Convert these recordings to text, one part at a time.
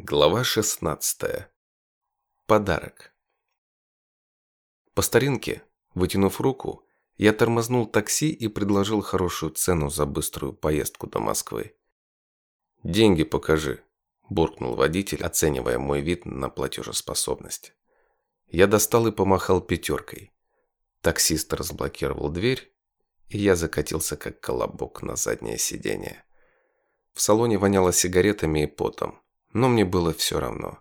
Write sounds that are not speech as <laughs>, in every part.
Глава 16. Подарок. По старинке, вытянув руку, я тормознул такси и предложил хорошую цену за быструю поездку до Москвы. «Деньги покажи», – буркнул водитель, оценивая мой вид на платежеспособность. Я достал и помахал пятеркой. Таксист разблокировал дверь, и я закатился как колобок на заднее сиденье. В салоне воняло сигаретами и потом – но мне было все равно.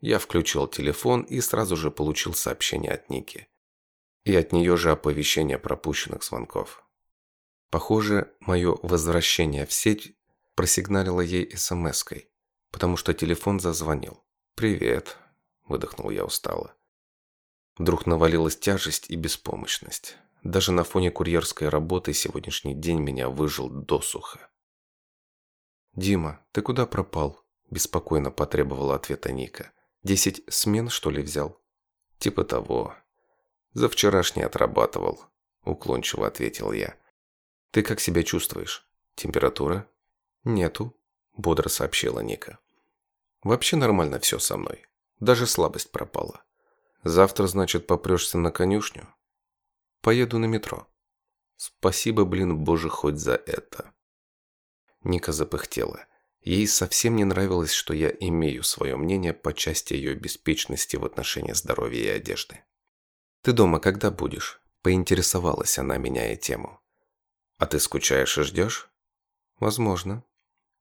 Я включил телефон и сразу же получил сообщение от Ники. И от нее же оповещение пропущенных звонков. Похоже, мое возвращение в сеть просигналило ей смс-кой, потому что телефон зазвонил. «Привет», – выдохнул я устало. Вдруг навалилась тяжесть и беспомощность. Даже на фоне курьерской работы сегодняшний день меня выжил досуха. «Дима, ты куда пропал?» Беспокойно потребовала ответа Ника. «Десять смен, что ли, взял?» «Типа того. За вчерашний отрабатывал», уклончиво ответил я. «Ты как себя чувствуешь? Температура?» «Нету», бодро сообщила Ника. «Вообще нормально все со мной. Даже слабость пропала. Завтра, значит, попрешься на конюшню?» «Поеду на метро». «Спасибо, блин, боже, хоть за это». Ника запыхтела. Ей совсем не нравилось, что я имею свое мнение по части ее беспечности в отношении здоровья и одежды. «Ты дома когда будешь?» – поинтересовалась она, меняя тему. «А ты скучаешь и ждешь?» «Возможно».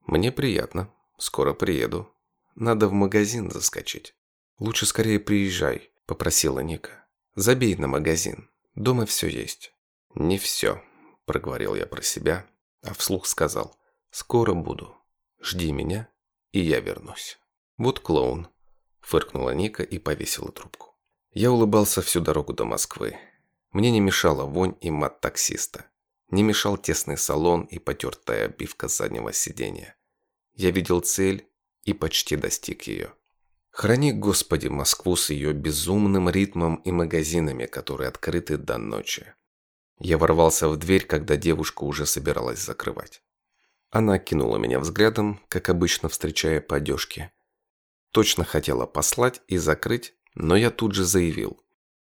«Мне приятно. Скоро приеду. Надо в магазин заскочить». «Лучше скорее приезжай», – попросила Ника. «Забей на магазин. Дома все есть». «Не все», – проговорил я про себя, а вслух сказал. «Скоро буду». Жди меня, и я вернусь. Вот клоун. Фыркнула Ника и повесила трубку. Я улыбался всю дорогу до Москвы. Мне не мешала вонь и мат таксиста. Не мешал тесный салон и потертая обивка заднего сиденья. Я видел цель и почти достиг ее. Храни, Господи, Москву с ее безумным ритмом и магазинами, которые открыты до ночи. Я ворвался в дверь, когда девушка уже собиралась закрывать. Она кинула меня взглядом, как обычно встречая по одежке. Точно хотела послать и закрыть, но я тут же заявил.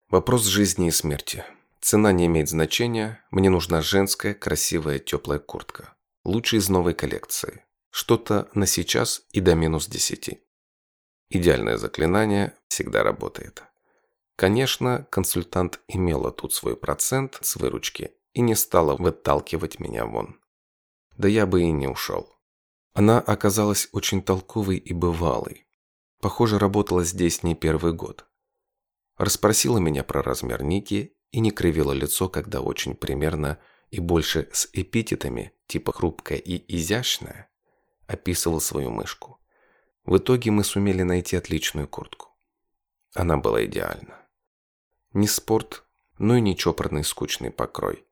Вопрос жизни и смерти. Цена не имеет значения, мне нужна женская, красивая, теплая куртка. Лучше из новой коллекции. Что-то на сейчас и до минус десяти. Идеальное заклинание всегда работает. Конечно, консультант имела тут свой процент с выручки и не стала выталкивать меня вон да я бы и не ушел. Она оказалась очень толковой и бывалой. Похоже, работала здесь не первый год. Расспросила меня про размер Ники и не кривила лицо, когда очень примерно и больше с эпитетами, типа хрупкая и изящная, описывал свою мышку. В итоге мы сумели найти отличную куртку. Она была идеальна. Не спорт, но и не чопорный скучный покрой.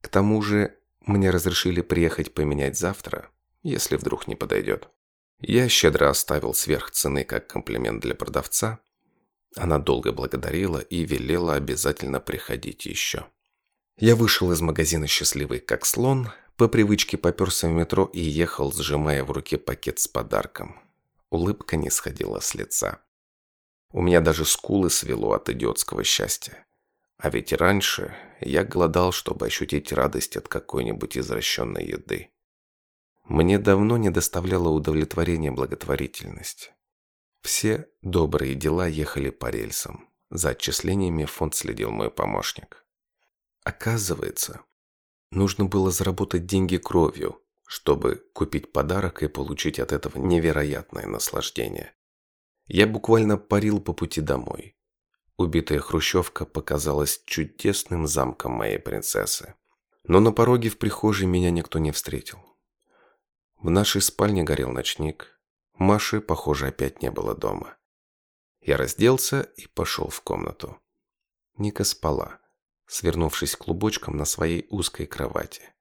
К тому же мне разрешили приехать поменять завтра, если вдруг не подойдет. Я щедро оставил сверх цены как комплимент для продавца. Она долго благодарила и велела обязательно приходить еще. Я вышел из магазина счастливый как слон, по привычке поперся в метро и ехал, сжимая в руке пакет с подарком. Улыбка не сходила с лица. У меня даже скулы свело от идиотского счастья. А ведь раньше я голодал, чтобы ощутить радость от какой-нибудь извращенной еды. Мне давно не доставляла удовлетворения благотворительность. Все добрые дела ехали по рельсам. За отчислениями фонд следил мой помощник. Оказывается, нужно было заработать деньги кровью, чтобы купить подарок и получить от этого невероятное наслаждение. Я буквально парил по пути домой. Убитая хрущевка показалась чудесным замком моей принцессы. Но на пороге в прихожей меня никто не встретил. В нашей спальне горел ночник. Маши, похоже, опять не было дома. Я разделся и пошел в комнату. Ника спала, свернувшись клубочком на своей узкой кровати.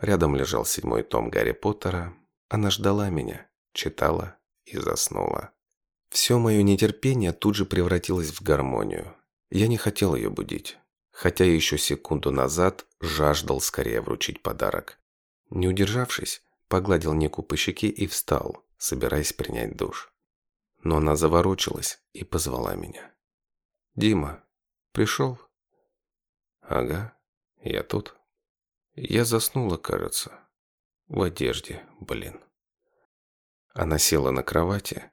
Рядом лежал седьмой том Гарри Поттера. Она ждала меня, читала и заснула. Все мое нетерпение тут же превратилось в гармонию. Я не хотел ее будить, хотя еще секунду назад жаждал скорее вручить подарок. Не удержавшись, погладил Нику по щеке и встал, собираясь принять душ. но она заворочилась и позвала меня. «Дима, пришел?» «Ага, я тут». Я заснула, кажется. В одежде, блин. Она села на кровати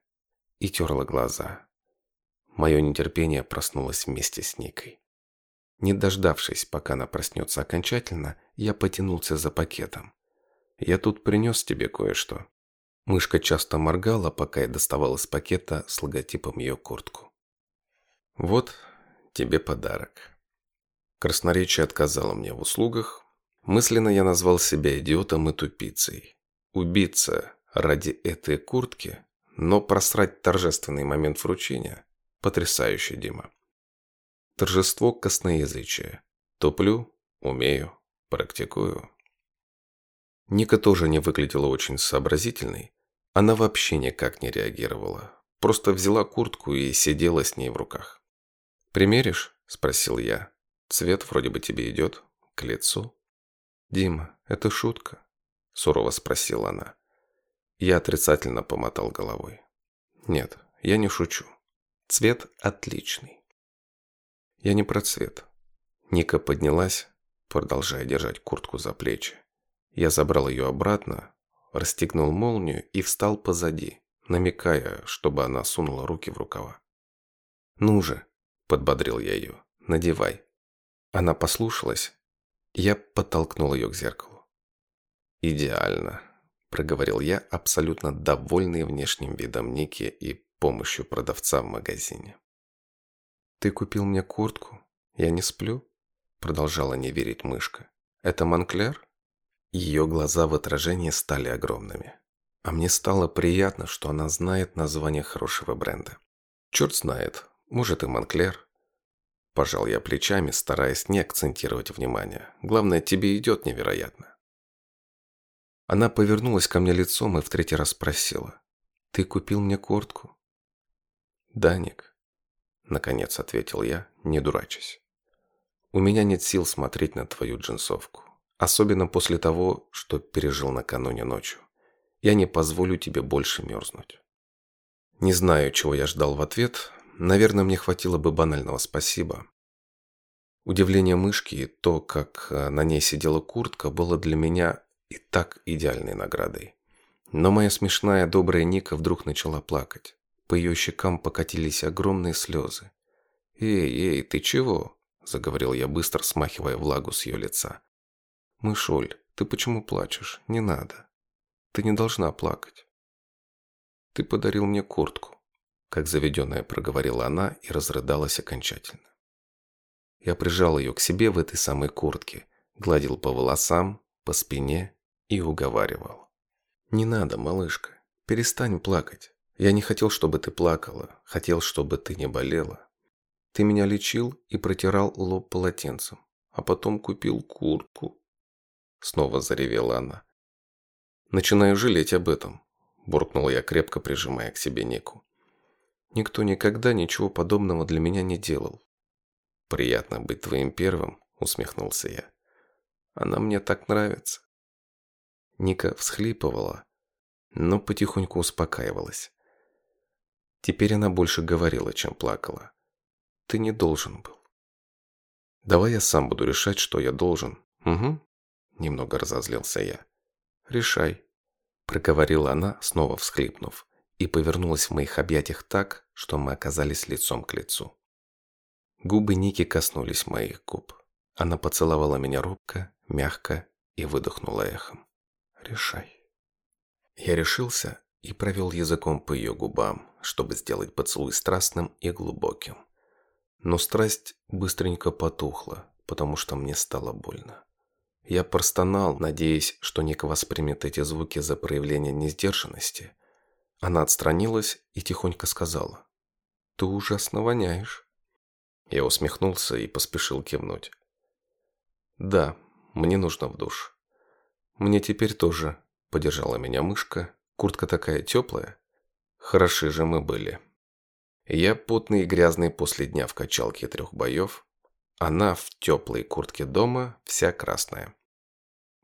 и терла глаза. Мое нетерпение проснулось вместе с Никой. Не дождавшись, пока она проснется окончательно, я потянулся за пакетом. «Я тут принес тебе кое-что». Мышка часто моргала, пока я доставал из пакета с логотипом ее куртку. «Вот тебе подарок». Красноречие отказало мне в услугах. Мысленно я назвал себя идиотом и тупицей. Убийца ради этой куртки, но просрать торжественный момент вручения – потрясающе, Дима. Торжество косноязычия. Туплю, умею, практикую. Ника тоже не выглядела очень сообразительной. Она вообще никак не реагировала. Просто взяла куртку и сидела с ней в руках. «Примеришь?» – спросил я. «Цвет вроде бы тебе идет. К лицу». «Дима, это шутка?» – сурово спросила она. Я отрицательно помотал головой. «Нет, я не шучу. Цвет отличный». Я не про цвет. Ника поднялась, продолжая держать куртку за плечи. Я забрал ее обратно, расстегнул молнию и встал позади, намекая, чтобы она сунула руки в рукава. «Ну же», – подбодрил я ее, – «надевай». Она послушалась. Я подтолкнул ее к зеркалу. «Идеально», – проговорил я, абсолютно довольный внешним видом Ники и помощью продавца в магазине. «Ты купил мне куртку? Я не сплю?» Продолжала не верить мышка. «Это Монклер?» Ее глаза в отражении стали огромными. А мне стало приятно, что она знает название хорошего бренда. Черт знает, может и Монклер. Пожал я плечами, стараясь не акцентировать внимание. Главное, тебе идет невероятно. Она повернулась ко мне лицом и в третий раз спросила. «Ты купил мне куртку?» «Даник, Наконец ответил я, не дурачась. У меня нет сил смотреть на твою джинсовку. Особенно после того, что пережил накануне ночью. Я не позволю тебе больше мерзнуть. Не знаю, чего я ждал в ответ. Наверное, мне хватило бы банального спасибо. Удивление мышки и то, как э, на ней сидела куртка, было для меня и так идеальной наградой. Но моя смешная добрая Ника вдруг начала плакать. По ее щекам покатились огромные слезы. «Эй, эй, ты чего?» – заговорил я быстро, смахивая влагу с ее лица. «Мышоль, ты почему плачешь? Не надо. Ты не должна плакать». «Ты подарил мне куртку», – как заведенная проговорила она и разрыдалась окончательно. Я прижал ее к себе в этой самой куртке, гладил по волосам, по спине и уговаривал. «Не надо, малышка, перестань плакать. Я не хотел, чтобы ты плакала, хотел, чтобы ты не болела. Ты меня лечил и протирал лоб полотенцем, а потом купил куртку. Снова заревела она. Начинаю жалеть об этом, буркнул я, крепко прижимая к себе Нику. Никто никогда ничего подобного для меня не делал. Приятно быть твоим первым, усмехнулся я. Она мне так нравится. Ника всхлипывала, но потихоньку успокаивалась. Теперь она больше говорила, чем плакала. Ты не должен был. Давай я сам буду решать, что я должен. Угу. Немного разозлился я. Решай. Проговорила она, снова всхлипнув, и повернулась в моих объятиях так, что мы оказались лицом к лицу. Губы Ники коснулись моих губ. Она поцеловала меня робко, мягко и выдохнула эхом. «Решай». Я решился и провел языком по ее губам, чтобы сделать поцелуй страстным и глубоким. Но страсть быстренько потухла, потому что мне стало больно. Я простонал, надеясь, что Ника воспримет эти звуки за проявление несдержанности. Она отстранилась и тихонько сказала. «Ты ужасно воняешь». Я усмехнулся и поспешил кивнуть. «Да, мне нужно в душ». «Мне теперь тоже», — подержала меня мышка. «Куртка такая теплая». Хороши же мы были. Я потный и грязный после дня в качалке трех боев. Она в теплой куртке дома, вся красная.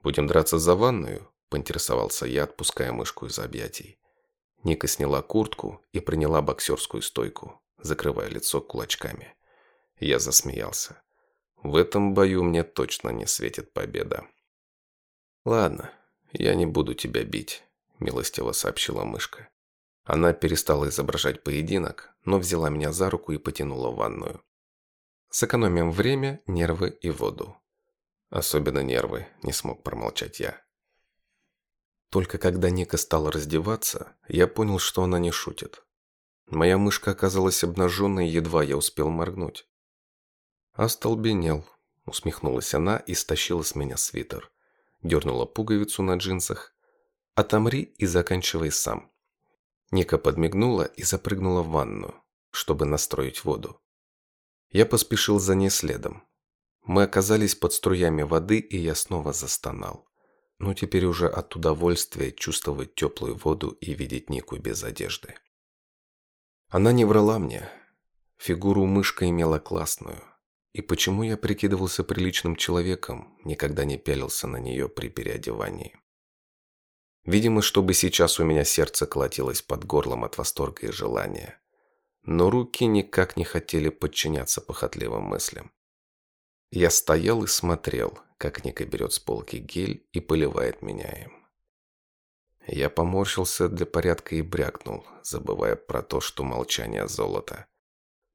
«Будем драться за ванную?» – поинтересовался я, отпуская мышку из объятий. Ника сняла куртку и приняла боксерскую стойку, закрывая лицо кулачками. Я засмеялся. В этом бою мне точно не светит победа. «Ладно, я не буду тебя бить», – милостиво сообщила мышка. Она перестала изображать поединок, но взяла меня за руку и потянула в ванную. Сэкономим время, нервы и воду. Особенно нервы, не смог промолчать я. Только когда Ника стала раздеваться, я понял, что она не шутит. Моя мышка оказалась обнаженной, едва я успел моргнуть. «Остолбенел», — усмехнулась она и стащила с меня свитер. Дернула пуговицу на джинсах. «Отомри и заканчивай сам». Ника подмигнула и запрыгнула в ванну, чтобы настроить воду. Я поспешил за ней следом. Мы оказались под струями воды, и я снова застонал но теперь уже от удовольствия чувствовать теплую воду и видеть Нику без одежды. Она не врала мне. Фигуру мышка имела классную. И почему я прикидывался приличным человеком, никогда не пялился на нее при переодевании? Видимо, чтобы сейчас у меня сердце колотилось под горлом от восторга и желания. Но руки никак не хотели подчиняться похотливым мыслям. Я стоял и смотрел, как Ника берет с полки гель и поливает меня им. Я поморщился для порядка и брякнул, забывая про то, что молчание золото.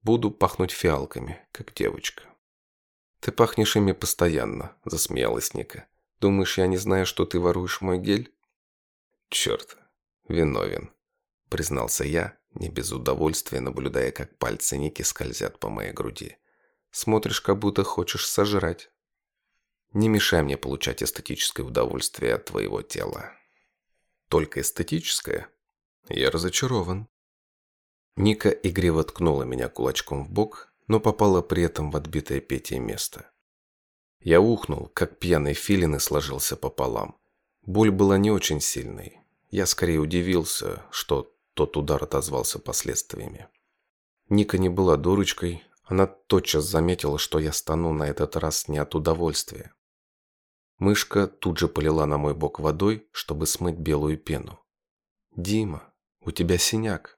Буду пахнуть фиалками, как девочка. «Ты пахнешь ими постоянно», – засмеялась Ника. «Думаешь, я не знаю, что ты воруешь мой гель?» «Черт, виновен», – признался я, не без удовольствия наблюдая, как пальцы Ники скользят по моей груди. «Смотришь, как будто хочешь сожрать». Не мешай мне получать эстетическое удовольствие от твоего тела. Только эстетическое? Я разочарован. Ника игриво ткнула меня кулачком в бок, но попала при этом в отбитое Петей место. Я ухнул, как пьяный филин и сложился пополам. Боль была не очень сильной. Я скорее удивился, что тот удар отозвался последствиями. Ника не была дурочкой, она тотчас заметила, что я стану на этот раз не от удовольствия. Мышка тут же полила на мой бок водой, чтобы смыть белую пену. «Дима, у тебя синяк!» –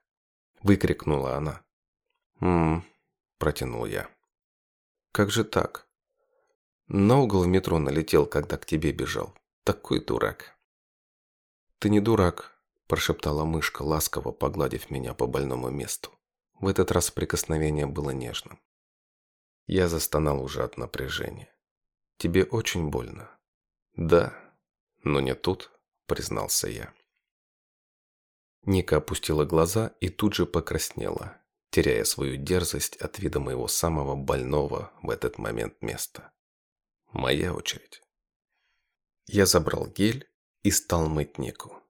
выкрикнула она. «М-м-м», протянул я. «Как же так?» На угол в метро налетел, когда к тебе бежал. Такой дурак. «Ты не дурак», – прошептала мышка, ласково погладив меня по больному месту. В этот раз прикосновение было нежным. Я застонал уже от напряжения. «Тебе очень больно?» «Да, но не тут», – признался я. Ника опустила глаза и тут же покраснела, теряя свою дерзость от вида моего самого больного в этот момент места. Моя очередь. Я забрал гель и стал мыть Нику.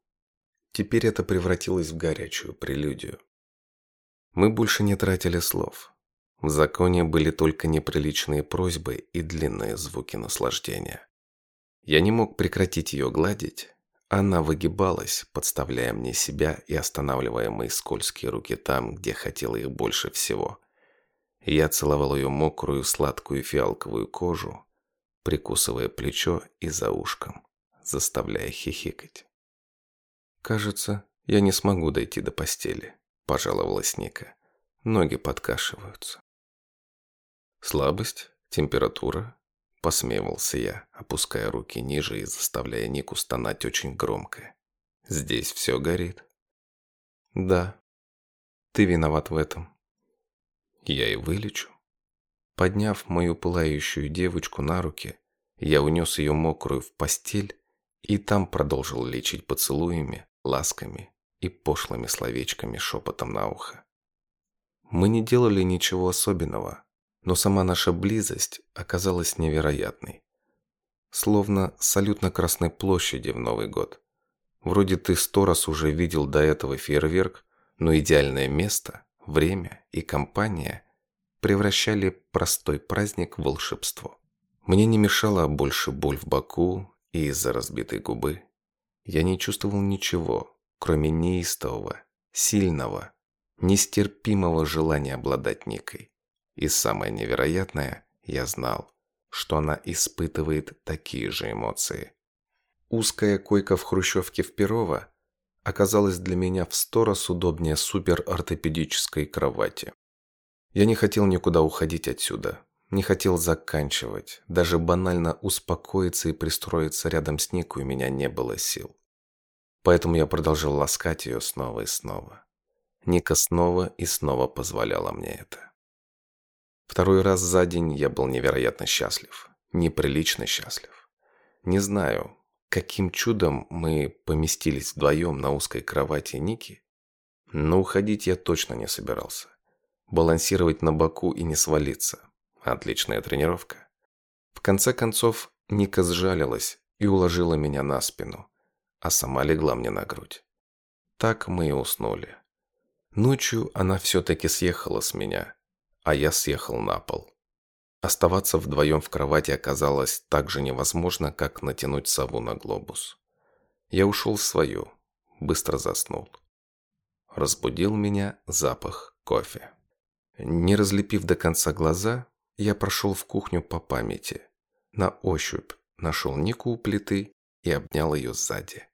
Теперь это превратилось в горячую прелюдию. Мы больше не тратили слов. В законе были только неприличные просьбы и длинные звуки наслаждения. Я не мог прекратить ее гладить. Она выгибалась, подставляя мне себя и останавливая мои скользкие руки там, где хотела их больше всего. Я целовал ее мокрую, сладкую фиалковую кожу, прикусывая плечо и за ушком, заставляя хихикать. «Кажется, я не смогу дойти до постели», – пожаловалась Ника. Ноги подкашиваются. Слабость, температура, Посмеивался я, опуская руки ниже и заставляя Нику стонать очень громко. «Здесь все горит?» «Да. Ты виноват в этом». «Я и вылечу». Подняв мою пылающую девочку на руки, я унес ее мокрую в постель и там продолжил лечить поцелуями, ласками и пошлыми словечками шепотом на ухо. Мы не делали ничего особенного, но сама наша близость оказалась невероятной. Словно салют на Красной площади в Новый год. Вроде ты сто раз уже видел до этого фейерверк, но идеальное место, время и компания превращали простой праздник в волшебство. Мне не мешала больше боль в боку и из-за разбитой губы. Я не чувствовал ничего, кроме неистового, сильного, нестерпимого желания обладать Никой. И самое невероятное, я знал, что она испытывает такие же эмоции. Узкая койка в хрущевке в Перово оказалась для меня в сто раз удобнее суперортопедической кровати. Я не хотел никуда уходить отсюда, не хотел заканчивать, даже банально успокоиться и пристроиться рядом с Никой у меня не было сил. Поэтому я продолжал ласкать ее снова и снова. Ника снова и снова позволяла мне это. Второй раз за день я был невероятно счастлив, неприлично счастлив. Не знаю, каким чудом мы поместились вдвоем на узкой кровати Ники, но уходить я точно не собирался. Балансировать на боку и не свалиться. Отличная тренировка. В конце концов, Ника сжалилась и уложила меня на спину, а сама легла мне на грудь. Так мы и уснули. Ночью она все-таки съехала с меня, а я съехал на пол. Оставаться вдвоем в кровати оказалось так же невозможно, как натянуть сову на глобус. Я ушел в свою, быстро заснул. Разбудил меня запах кофе. Не разлепив до конца глаза, я прошел в кухню по памяти. На ощупь нашел Нику у плиты и обнял ее сзади.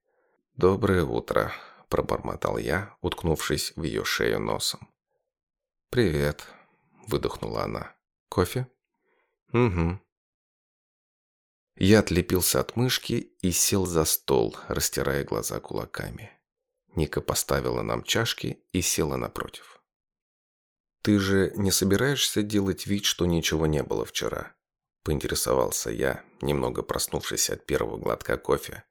«Доброе утро», – пробормотал я, уткнувшись в ее шею носом. «Привет», – выдохнула она. «Кофе?» «Угу». Я отлепился от мышки и сел за стол, растирая глаза кулаками. Ника поставила нам чашки и села напротив. «Ты же не собираешься делать вид, что ничего не было вчера?» Поинтересовался я, немного проснувшись от первого глотка кофе.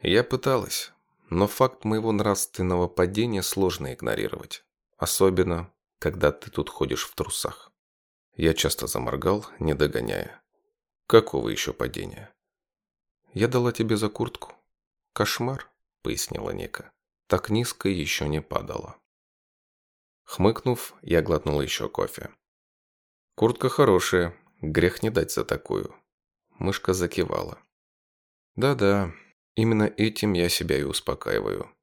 Я пыталась, но факт моего нравственного падения сложно игнорировать. Особенно, когда ты тут ходишь в трусах. Я часто заморгал, не догоняя. Какого еще падения? Я дала тебе за куртку. Кошмар, пояснила Ника. Так низко еще не падала. Хмыкнув, я глотнул еще кофе. Куртка хорошая, грех не дать за такую. Мышка закивала. Да-да, Именно этим я себя и успокаиваю.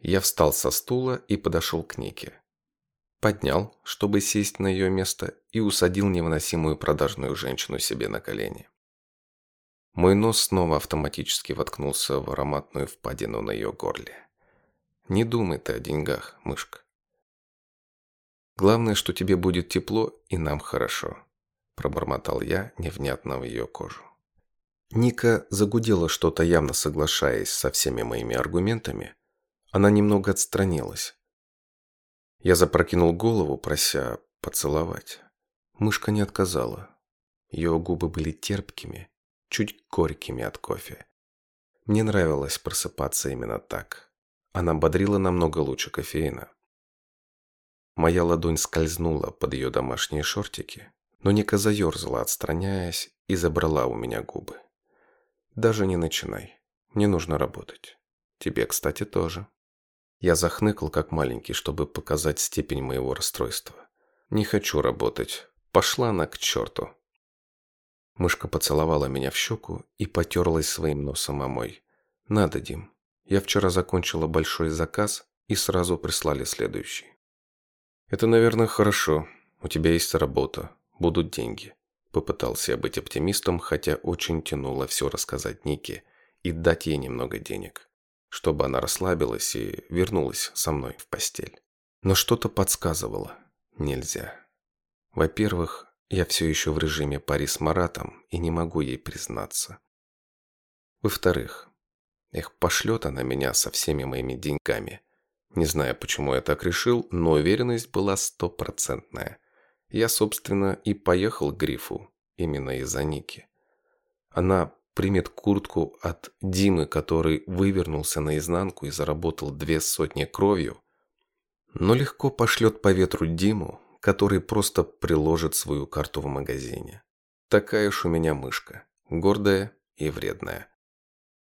Я встал со стула и подошел к Нике. Поднял, чтобы сесть на ее место, и усадил невыносимую продажную женщину себе на колени. Мой нос снова автоматически воткнулся в ароматную впадину на ее горле. Не думай ты о деньгах, мышка. Главное, что тебе будет тепло и нам хорошо, пробормотал я невнятно в ее кожу. Ника загудела что-то, явно соглашаясь со всеми моими аргументами. Она немного отстранилась. Я запрокинул голову, прося поцеловать. Мышка не отказала. Ее губы были терпкими, чуть горькими от кофе. Мне нравилось просыпаться именно так. Она бодрила намного лучше кофеина. Моя ладонь скользнула под ее домашние шортики, но Ника заерзала, отстраняясь, и забрала у меня губы. Даже не начинай. Мне нужно работать. Тебе, кстати, тоже. Я захныкал, как маленький, чтобы показать степень моего расстройства. Не хочу работать. Пошла она к черту. Мышка поцеловала меня в щеку и потерлась своим носом о мой. Надо, Дим. Я вчера закончила большой заказ и сразу прислали следующий. Это, наверное, хорошо. У тебя есть работа. Будут деньги. Попытался я быть оптимистом, хотя очень тянуло все рассказать Нике и дать ей немного денег, чтобы она расслабилась и вернулась со мной в постель. Но что-то подсказывало. Нельзя. Во-первых, я все еще в режиме пари с Маратом и не могу ей признаться. Во-вторых, эх, пошлет она меня со всеми моими деньгами. Не знаю, почему я так решил, но уверенность была стопроцентная. Я, собственно, и поехал к Грифу именно из-за Ники. Она примет куртку от Димы, который вывернулся наизнанку и заработал две сотни кровью, но легко пошлет по ветру Диму, который просто приложит свою карту в магазине. Такая уж у меня мышка, гордая и вредная.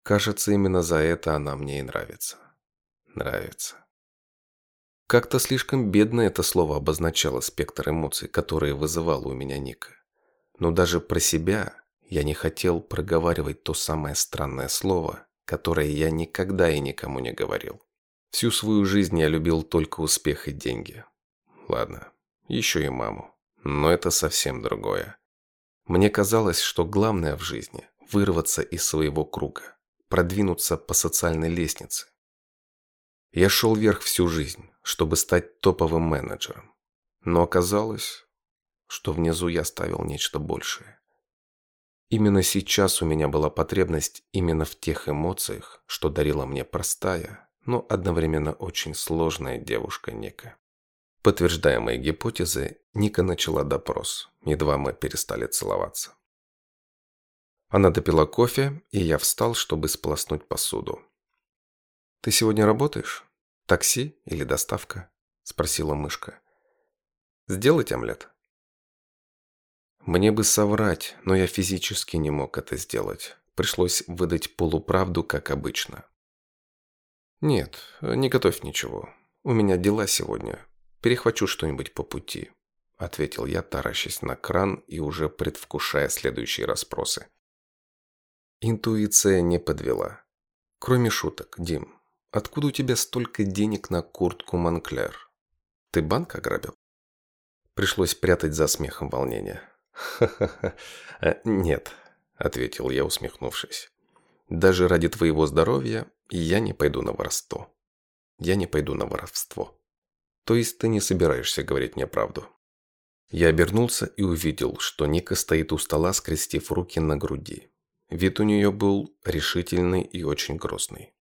Кажется, именно за это она мне и нравится. Нравится. Как-то слишком бедно это слово обозначало спектр эмоций, которые вызывало у меня Ника. Но даже про себя я не хотел проговаривать то самое странное слово, которое я никогда и никому не говорил. Всю свою жизнь я любил только успех и деньги. Ладно, еще и маму. Но это совсем другое. Мне казалось, что главное в жизни – вырваться из своего круга, продвинуться по социальной лестнице. Я шел вверх всю жизнь, чтобы стать топовым менеджером. Но оказалось, что внизу я ставил нечто большее. Именно сейчас у меня была потребность именно в тех эмоциях, что дарила мне простая, но одновременно очень сложная девушка Ника. Подтверждая мои гипотезы, Ника начала допрос, едва мы перестали целоваться. Она допила кофе, и я встал, чтобы сполоснуть посуду. «Ты сегодня работаешь? Такси или доставка?» – спросила мышка. «Сделать омлет?» Мне бы соврать, но я физически не мог это сделать. Пришлось выдать полуправду, как обычно. «Нет, не готовь ничего. У меня дела сегодня. Перехвачу что-нибудь по пути», — ответил я, таращась на кран и уже предвкушая следующие расспросы. Интуиция не подвела. Кроме шуток, Дим, откуда у тебя столько денег на куртку Монклер? Ты банк ограбил? Пришлось прятать за смехом волнения. «Ха-ха-ха, <laughs> э, нет», — ответил я, усмехнувшись. «Даже ради твоего здоровья я не пойду на воровство. Я не пойду на воровство. То есть ты не собираешься говорить мне правду?» Я обернулся и увидел, что Ника стоит у стола, скрестив руки на груди. Вид у нее был решительный и очень грустный.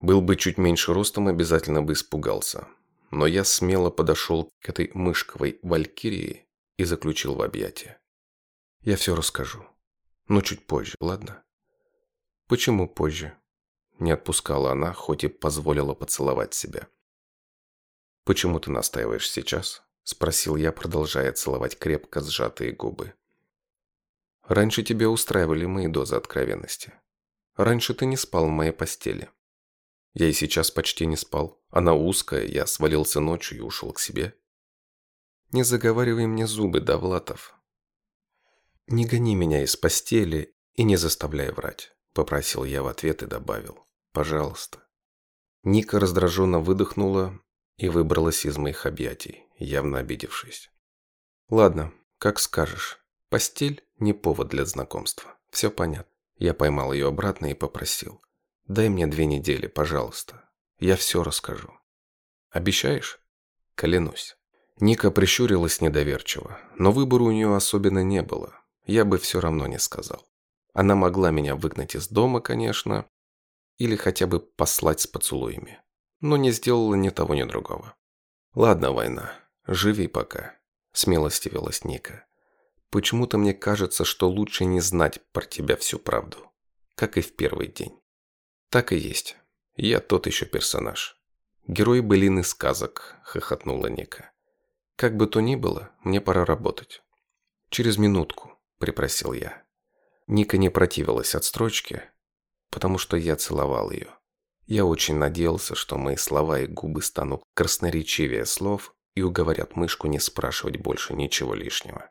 Был бы чуть меньше ростом, обязательно бы испугался. Но я смело подошел к этой мышковой валькирии и заключил в объятия. Я все расскажу. Но чуть позже, ладно? Почему позже? Не отпускала она, хоть и позволила поцеловать себя. «Почему ты настаиваешь сейчас?» Спросил я, продолжая целовать крепко сжатые губы. «Раньше тебя устраивали мои дозы откровенности. Раньше ты не спал в моей постели. Я и сейчас почти не спал. Она узкая, я свалился ночью и ушел к себе. Не заговаривай мне зубы, Довлатов. Не гони меня из постели и не заставляй врать, попросил я в ответ и добавил. Пожалуйста. Ника раздраженно выдохнула и выбралась из моих объятий, явно обидевшись. Ладно, как скажешь. Постель не повод для знакомства. Все понятно. Я поймал ее обратно и попросил. Дай мне две недели, пожалуйста. Я все расскажу. Обещаешь? Клянусь. Ника прищурилась недоверчиво, но выбора у нее особенно не было. Я бы все равно не сказал. Она могла меня выгнать из дома, конечно, или хотя бы послать с поцелуями, но не сделала ни того, ни другого. «Ладно, война, живи пока», – смелостивилась Ника. «Почему-то мне кажется, что лучше не знать про тебя всю правду, как и в первый день». «Так и есть. Я тот еще персонаж. Герой былины сказок», – хохотнула Ника. «Как бы то ни было, мне пора работать». «Через минутку», – припросил я. Ника не противилась отстрочке, потому что я целовал ее. Я очень надеялся, что мои слова и губы станут красноречивее слов и уговорят мышку не спрашивать больше ничего лишнего.